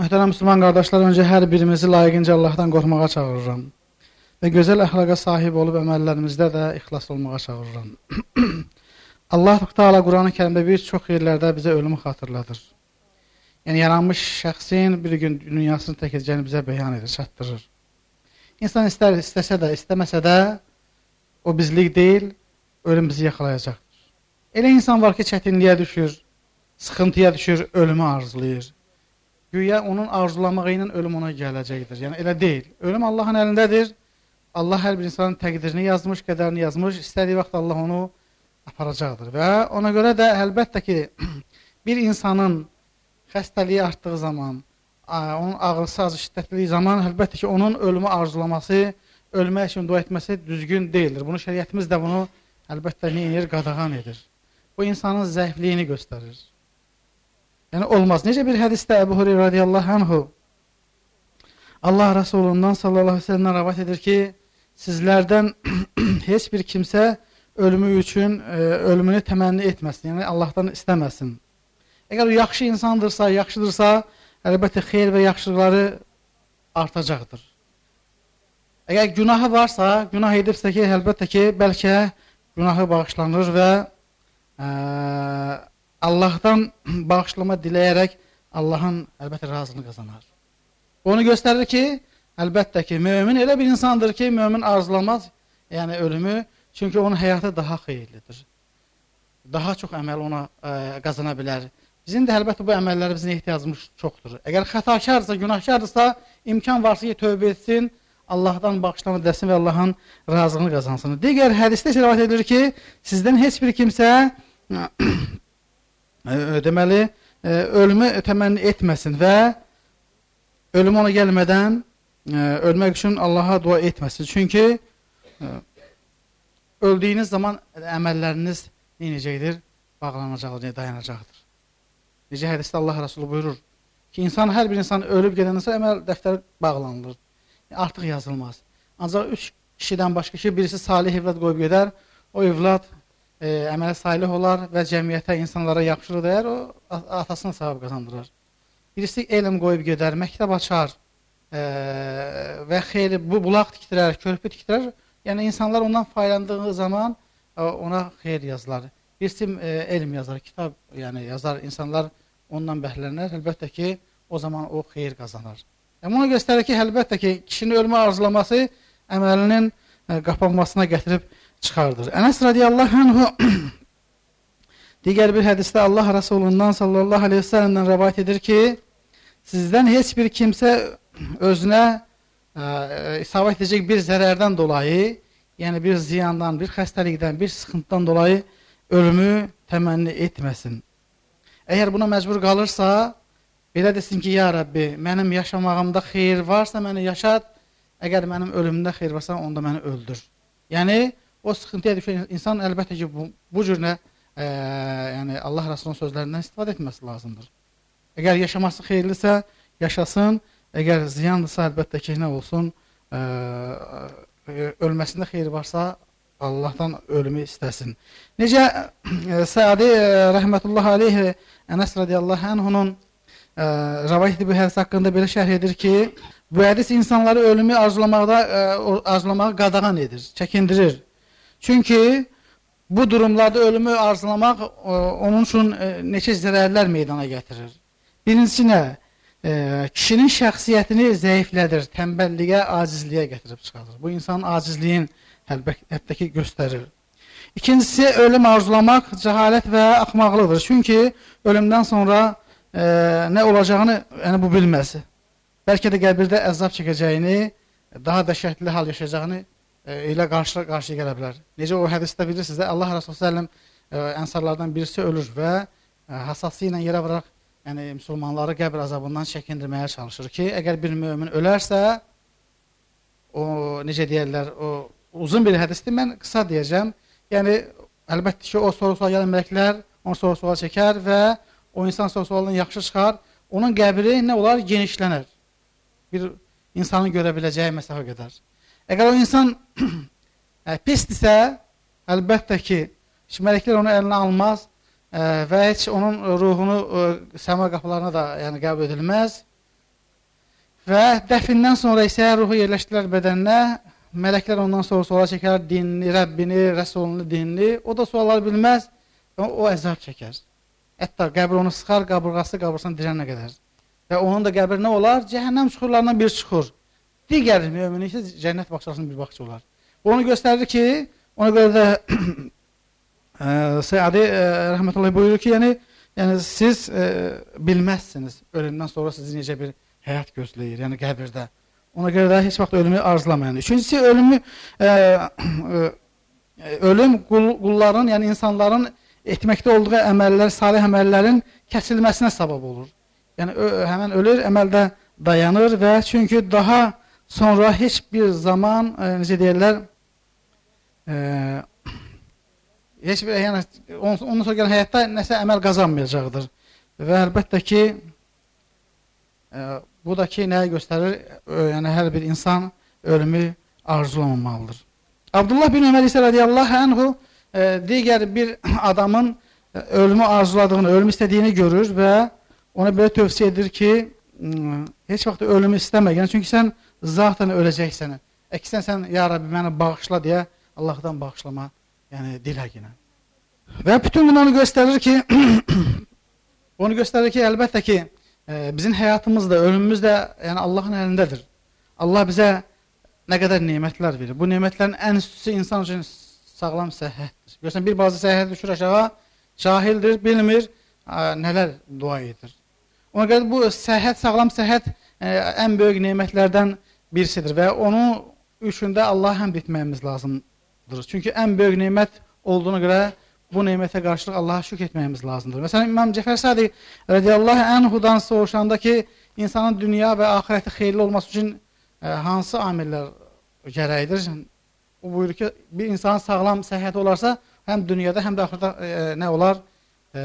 Möhtərəm müsəlman qardaşlar, öncə hər birimizi layiqincə Allahdan qorxmağa çağırıram və gözəl əxlaqa sahib olub əməllərimizdə də ixlas olmağa çağırıram. Allah Teala Quran-ı Kərimdə bir çox yerlərdə bizə ölümü xatırladır. Yəni yaranmış şəxsin bir gün dünyasını tərk edəcəyini bizə bəyan edir, çatdırır. İnsan istər istəsə də, istəməsə də o bizlik deyil, ölüm bizi yaxalayacaqdır. Elə insan var ki, çətinliyə düşür, sıxıntıya düşür, ölümü arzulayır. Güya onun arzulamağı ilə ölüm ona gələcəkdir. Yəni elə deyil. Ölüm Allahın əlindədir. Allah hər bir insanın təqdirini yazmış, qədərini yazmış. İstədiyi vaxt Allah onu aparacaqdır. Və ona görə də əlbəttə ki, bir insanın xəstəliyi artdığı zaman, onun ağrısı az şiddətli zaman əlbəttə ki, onun ölümü arzulaması, ölmək üçün dua etməsi düzgün deyildir. Bunu şəriətimiz də bunu əlbəttə nə edir? Qadağan edir. Bu insanın zəifliyini göstərir. Yəni olmaz. Necə bir hədisdə Əbu Hüreyrə radiyallahu anhu Allah Rəsulundan sallallahu əleyhi və səlləm rivayet edir ki, sizlərdən heç bir kimsə ölümü üçün e, ölümünü təmənni etməsin, yəni Allahdan istəməsin. Əgər o yaxşı insandırsa, yaxşıdırsa, əlbəttə xeyir və yaxşılıqları artacaqdır. Əgər günahı varsa, günah edibsə ki, əlbəttə ki, bəlkə günahı bağışlanır və ə, e, Allahdan bağışlama diləyərək Allahın əlbəttə razılığını qazanar. Onu göstərir ki, əlbəttə ki, mömin elə bir insandır ki, mömin arzulamaz, yəni ölümü, çünki onun həyatı daha xeyirlidir. Daha çox əməl ona ə, e, qazana bilər. Bizim də əlbəttə bu əməllərimizin ehtiyacımız çoxdur. Əgər xətakarsa, günahkardırsa, imkan varsa ki, tövbə etsin, Allahdan bağışlama desin və Allahın razılığını qazansın. Digər hədisdə rivayet edilir ki, sizdən heç bir kimsə deməli, ölümü təmənni etməsin və ölüm ona gəlmədən ölmək üçün Allaha dua etməsin. Çünki öldüyünüz zaman əməlləriniz necədir? Bağlanacaqdır, dayanacaqdır. Necə hədisdə Allah Rəsulü buyurur ki, insan hər bir insan ölüb gedəndən sonra əməl dəftəri bağlanılır. Artıq yazılmaz. Ancaq üç kişidən başqa ki, birisi salih evlad qoyub gedər, o evlad e, əmələ salih olar və cəmiyyətə, insanlara yaxşılıq dəyər, o atasına savab qazandırır. Birisi elm qoyub gedər, məktəb açar e, və xeyli bu bulaq tikdirər, körpü tikdirər. Yəni insanlar ondan faydalandığı zaman e, ona xeyir yazılar. Birisi e, elm yazar, kitab yəni yazar, insanlar ondan bəhrələnər. Əlbəttə ki, o zaman o xeyir qazanar. Yəni ona göstərir ki, əlbəttə ki, kişinin ölümü arzulaması əməlinin e, qapanmasına gətirib çıxardır. Ənəs radiyallahu anhu digər bir hədisdə Allah Rasulundan sallallahu aleyhi ve sellemdən rəvayət edir ki, sizdən heç bir kimsə özünə ə, e, isabət edəcək bir zərərdən dolayı, yəni bir ziyandan, bir xəstəlikdən, bir sıxıntıdan dolayı ölümü təmənni etməsin. Əgər buna məcbur qalırsa, belə desin ki, ya Rəbbi, mənim yaşamağımda xeyir varsa məni yaşat, əgər mənim ölümümdə xeyir varsa, onda məni öldür. Yəni, o sıxıntıya düşən insan əlbəttə ki, bu, bu cür nə, e, yəni Allah Rəsulunun sözlərindən istifadə etməsi lazımdır. Əgər yaşaması xeyirlisə, yaşasın. Əgər ziyandırsa, əlbəttə ki, nə olsun, e, ölməsində xeyir varsa, Allahdan ölümü istəsin. Necə e, Səadi e, rəhmətullah aleyhi Ənəs radiyallahu anhunun e, rəvayət bu hədis haqqında belə şərh edir ki, bu hədis insanları ölümü arzulamaqda e, arzulamağı qadağan edir, çəkindirir. Çünki bu durumlarda ölümü arzulamaq e, onun üçün e, neçə zərərlər meydana gətirir. Birincisi nə? E, kişinin şəxsiyyətini zəiflədir, tənbəlliyə, acizliyə gətirib çıxarır. Bu insanın acizliyin əlbəttə ki göstərir. İkincisi ölüm arzulamaq cəhalət və axmaqlıqdır. Çünki ölümdən sonra e, nə olacağını yəni bu bilməz. Bəlkə də qəbirdə əzab çəkəcəyini, daha dəhşətli hal yaşayacağını ilə qarşı qarşıya gələ bilər. Necə o hədisdə bilirsiniz də Allah Rəsulü sallam ənsarlardan birisi ölür və hasası ilə yerə vuraraq yəni müsəlmanları qəbr azabından çəkindirməyə çalışır ki, əgər bir mömin ölərsə o necə deyirlər, o uzun bir hədisdir. Mən qısa deyəcəm. Yəni əlbəttə ki, o soru-sual gələn mələklər onu soru-sual çəkər və o insan soru-sualından yaxşı çıxar. Onun qəbri nə olar? Genişlənər. Bir insanın görə biləcəyi məsafə qədər. Əgər o insan ə, pisdirsə, əlbəttə ki, mələklər onu əlinə almaz ə, və heç onun ruhunu ə, səma qapılarına da yəni qəbul edilməz Və dəfindən sonra isə ruhu yerləşdilər bədəninə. Mələklər ondan sonra suala çəkər dinini, Rəbbini, Rəsulunu, dinini. O da sualları bilməz və o əzab çəkər. Hətta qəbir onu sıxar, qabırğası qabırsan dirənə qədər. Və onun da qəbri nə olar? Cəhənnəm çuxurlarından bir çuxur. Digər mömin isə cənnət bağçasının bir bağça olar. Onu göstərir ki, ona görə də Səadi rəhmətullahi buyurur ki, yəni yəni siz e, bilməzsiniz ölümdən sonra sizi necə bir həyat gözləyir, yəni qəbirdə. Ona görə də heç vaxt ölümü arzulamayın. Üçüncüsü ölümü e, e, ölüm qul, qulların, yəni insanların etməkdə olduğu əməllər, salih əməllərin kəsilməsinə səbəb olur. Yəni ö, həmin ölür, əməldə dayanır və çünki daha sonra heç bir zaman e, necə deyirlər e, heç bir yəni ondan sonra gələn həyatda nəsə əməl qazanmayacaqdır. Və əlbəttə ki e, Bu da ki, nəyə göstərir? Yəni, hər bir insan ölümü arzulamamalıdır. Abdullah bin Ömər isə radiyallahu anhu e, digər bir adamın e, ölümü arzuladığını, ölümü istədiyini görür və ona belə tövsiyə edir ki, heç vaxt ölümü istəmə. Yəni, çünki sən zatən öləcəksən. Əksinə sən, ya Rabbi, məni bağışla deyə Allahdan bağışlama, yəni diləginə. Və bütün bunları göstərir ki, onu göstərir ki, əlbəttə ki, bizim həyatımız da, ölümümüz də yəni Allahın əlindədir. Allah bizə nə qədər nemətlər verir. Bu nemətlərin ən üstüsü insan üçün sağlam səhhətdir. Görsən bir bazı səhhət düşür aşağı, cahildir, bilmir, ə, nələr dua edir. Ona görə bu səhhət, sağlam səhhət ə, ən böyük nemətlərdən birisidir və onu üçündə Allah həmd etməyimiz lazımdır. Çünki ən böyük nemət olduğuna görə bu nemətə qarşılıq Allaha şükr etməyimiz lazımdır. Məsələn, İmam Cəfər Sadiq radiyallahu anhudan soruşanda ki, insanın dünya və axirəti xeyirli olması üçün ə, e, hansı amillər gərəkdir? O buyurur ki, bir insanın sağlam səhhəti olarsa, həm dünyada, həm də axirətdə ə, e, nə olar? Ə,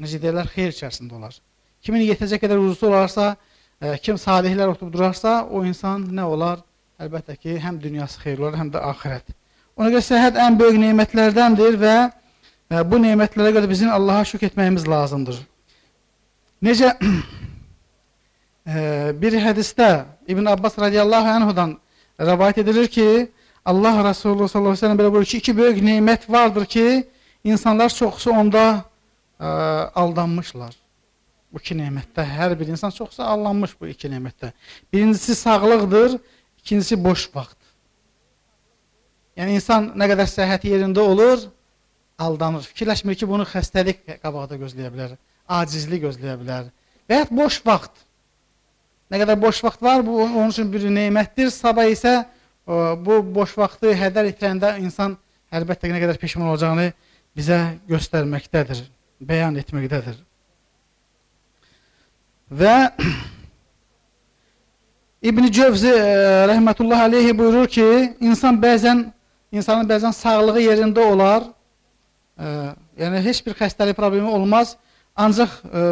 necə deyirlər, xeyir içərisində olar. Kimin yetəcək qədər ruzusu olarsa, ə, kim salihlər otub durarsa, o insan nə olar? Əlbəttə ki, həm dünyası xeyirli olar, həm də axirət. Ona görə səhət ən böyük nemətlərdəndir və e, bu nemətlərə görə bizim Allaha şükr etməyimiz lazımdır. Necə e, bir hədisdə İbn Abbas radiyallahu anhudan rəvayət edilir ki, Allah Resulü sallallahu əleyhi və səlləm belə buyurur ki, iki böyük nemət vardır ki, insanlar çoxsu onda ə, e, aldanmışlar. Bu iki nemətdə hər bir insan çoxsa aldanmış bu iki nemətdə. Birincisi sağlıqdır, ikincisi boş vaxt. Yəni insan nə qədər səhhəti yerində olur, aldanır. Fikirləşmir ki, bunu xəstəlik qabaqda gözləyə bilər, acizlik gözləyə bilər və ya boş vaxt. Nə qədər boş vaxt var, bu onun üçün bir nemətdir. Sabah isə o, bu boş vaxtı hədər itirəndə insan əlbəttə nə qədər peşman olacağını bizə göstərməkdədir, bəyan etməkdədir. Və İbn Cövzi e, rəhmətullah aleyhi buyurur ki, insan bəzən insanın bəzən sağlığı yerində olar, e, yəni heç bir xəstəlik problemi olmaz, ancaq e,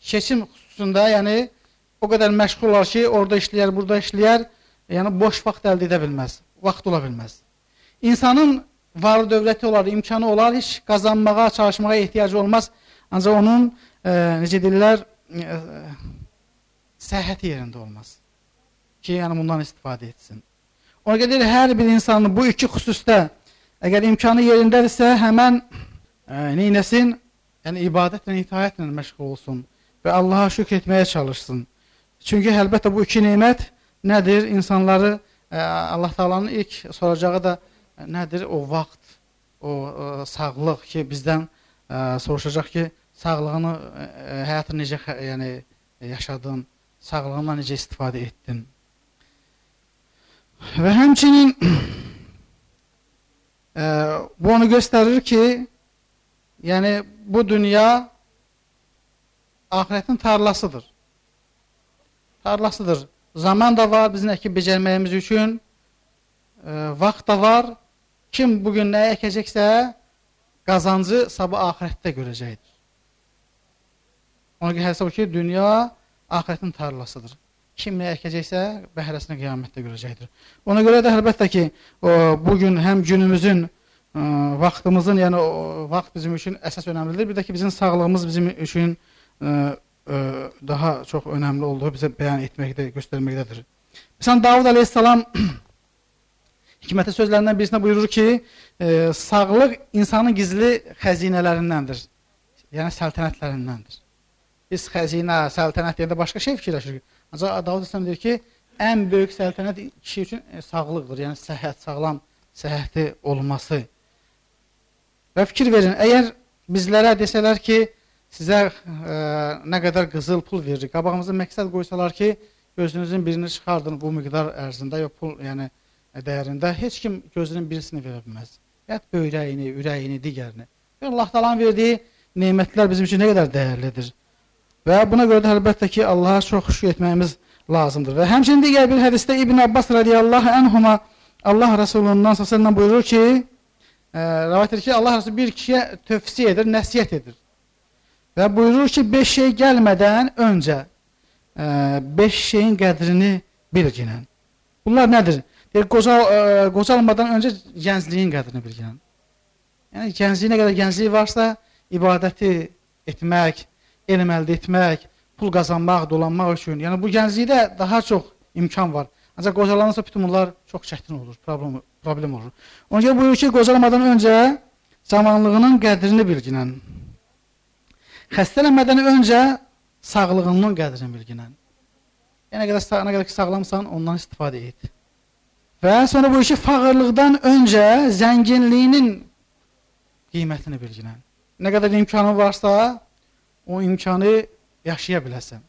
keçim xüsusunda, yəni o qədər məşğul olar ki, orada işləyər, burada işləyər, yəni boş vaxt əldə edə bilməz, vaxt ola bilməz. İnsanın var dövləti olar, imkanı olar, heç qazanmağa, çalışmağa ehtiyacı olmaz, ancaq onun, e, necə deyirlər, e, səhhəti yerində olmaz ki, yəni bundan istifadə etsin. Ona görə hər bir insanın bu iki xüsusda əgər imkanı yerindədirsə, həmən e, neynəsin? Yəni ibadətlə, itaətlə məşğul olsun və Allaha şükr etməyə çalışsın. Çünki əlbəttə bu iki nemət nədir? İnsanları e, Allah Taala'nın ilk soracağı da e, nədir? O vaxt, o e, sağlıq ki, bizdən e, soruşacaq ki, sağlığını, e, e həyatını necə yəni yaşadın, sağlığından necə istifadə etdin? Və həmçinin e, bu onu göstərir ki, yəni bu dünya ahirətin tarlasıdır. Tarlasıdır. Zaman da var bizim əkib becərməyimiz üçün, e, vaxt da var. Kim bugün nə əkəcəksə, qazancı sabah ahirətdə görəcəkdir. Ona görə hesab ki, dünya ahirətin tarlasıdır kim nə əkəcəksə, bəhrəsini qiyamətdə görəcəkdir. Ona görə də əlbəttə ki, o, bugün həm günümüzün, ə, vaxtımızın, yəni o, vaxt bizim üçün əsas önəmlidir. Bir də ki, bizim sağlığımız bizim üçün ə, ə, daha çox önəmli olduğu bizə bəyan etməkdə, göstərməkdədir. Məsələn, Davud əleyhissalam hikmətli sözlərindən birisində buyurur ki, e, sağlıq insanın gizli xəzinələrindəndir. Yəni səltənətlərindəndir. Biz xəzinə, səltənət deyəndə başqa şey fikirləşirik. Ancaq Davud əleyhissalam deyir ki, ən böyük səltənət kişi üçün e, sağlıqdır. Yəni səhhət, sağlam səhhəti olması. Və fikir verin, əgər bizlərə desələr ki, sizə ə, nə qədər qızıl pul veririk, qabağımıza məqsəd qoysalar ki, gözünüzün birini çıxardın bu miqdar ərzində, ya pul, yəni dəyərində heç kim gözünün birisini verə bilməz. Yət böyrəyini, ürəyini, digərini. Və Allah Taala'nın verdiyi nemətlər bizim üçün nə qədər dəyərlidir. Və buna görə də əlbəttə ki, Allaha çox şükür etməyimiz lazımdır. Və həmçinin digər bir hədisdə İbn Abbas radiyallahu anhuma Allah Resulundan sallallahu buyurur ki, e, rivayət edir ki, Allah Resulü bir kişiyə tövsiyə edir, nəsihət edir. Və buyurur ki, 5 şey gəlmədən öncə 5 e, şeyin qədrini bilginən. Bunlar nədir? Deyir, qocal, e, qocalmadan öncə gəncliyin qədrini bilginən. Yəni, gəncliyi nə qədər gəncliyi varsa, ibadəti etmək, elm əldə etmək, pul qazanmaq, dolanmaq üçün. Yəni, bu gənclikdə daha çox imkan var. Ancaq qocalanırsa bütün bunlar çox çətin olur, problem, problem olur. Ona görə buyurur ki, qocalamadan öncə cavanlığının qədrini bilginən. Xəstələnmədən öncə sağlığının qədrini bilginən. Yəni, qədər, nə qədər ki, sağlamsan, ondan istifadə et. Və sonra bu işi fağırlıqdan öncə zənginliyinin qiymətini bilginən. Nə qədər imkanın varsa, o imkanı yaşaya biləsən.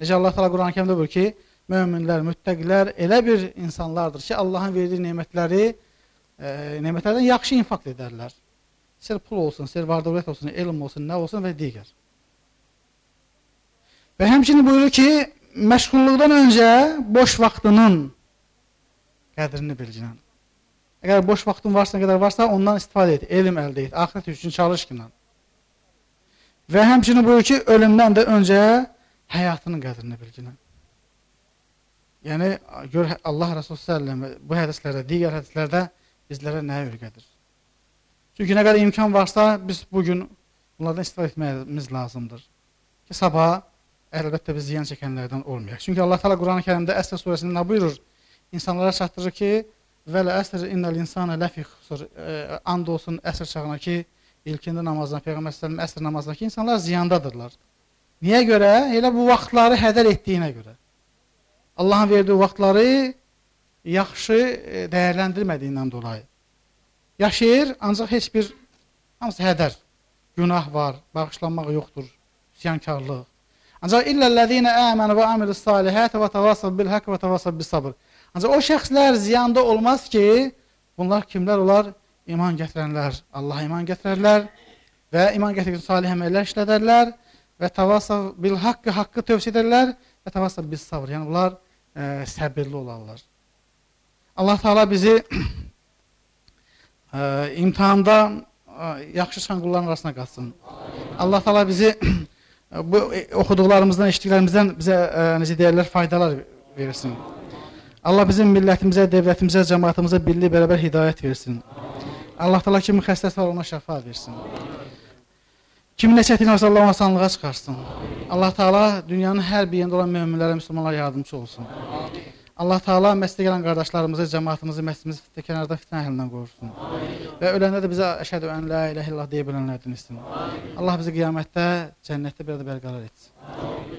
Necə Allah təala Quran-ı Kərimdə buyurur ki, möminlər, müttəqilər elə bir insanlardır ki, Allahın verdiyi nemətləri e, nemətlərdən yaxşı infaq edərlər. İstər pul olsun, istər var-dövlət olsun, elm olsun, nə olsun və digər. Və həmçinin buyurur ki, məşğulluqdan öncə boş vaxtının qədrini bilginən. Əgər boş vaxtın varsa, qədər varsa, ondan istifadə et, elm əldə et, axirət üçün çalış ki. Və həmçinin buyurur ki, ölümdən də öncə həyatının qədrini bilginən. Yəni, gör Allah Resulü səlləm bu hədislərdə, digər hədislərdə bizlərə nə öyrədir? Çünki nə qədər imkan varsa, biz bugün bunlardan istifadə etməyimiz lazımdır. Ki, sabah əlbəttə biz ziyan çəkənlərdən olmayaq. Çünki Allah Teala Quran-ı Kərimdə Əsr surəsində nə buyurur? İnsanlara çatdırır ki, "Və la əsr innal insana lafi xusr." E, and olsun əsr çağına ki, ilkində namazdan Peyğəmbər sallallahu əsr namazdan ki, insanlar ziyandadırlar. Niyə görə? Elə bu vaxtları hədər etdiyinə görə. Allahın verdiyi vaxtları yaxşı e, dəyərləndirmədiyindən dolayı. Yaşayır, ancaq heç bir hamısı hədər. Günah var, bağışlanmaq yoxdur, siyankarlıq. Ancaq illəllezine amanu və amilus salihat və tavasav bil haqq və tavasav bis sabr. Ancaq o şəxslər ziyanda olmaz ki, bunlar kimlər olar? İman gətirənlər, Allaha iman gətirərlər və iman gətirən salih əməllər işlədərlər və tavasav bil haqqı haqqı tövsiyə edərlər və tavasav bis sabr. Yəni bunlar ə, səbirli olarlar. Allah Taala bizi ə, imtihanda ə, yaxşı çıxan qulların arasına qatsın. Allah təala bizi bu e, oxuduqlarımızdan, eşitdiklərimizdən bizə ə, necə deyirlər, faydalar versin. Allah bizim millətimizə, dövlətimizə, cəmaatımıza birlik bərabər hidayət versin. Allah təala kimin xəstəsi var ona şəfa versin. Kimin nə çətin varsa Allah asanlığa çıxarsın. Allah Taala dünyanın hər bir yerində olan möminlərə, müsəlmanlara yardımçı olsun. Allah Taala məscidə gələn qardaşlarımızı, cəmaatımızı, məscidimizi kənarda fitnə əhlindən qorusun. Amin. Və öləndə də bizə əşhədü ən la ilahe illallah deyə bilənlərdən etsin. Allah bizi qiyamətdə cənnətdə bir də bərqərar etsin. Amin.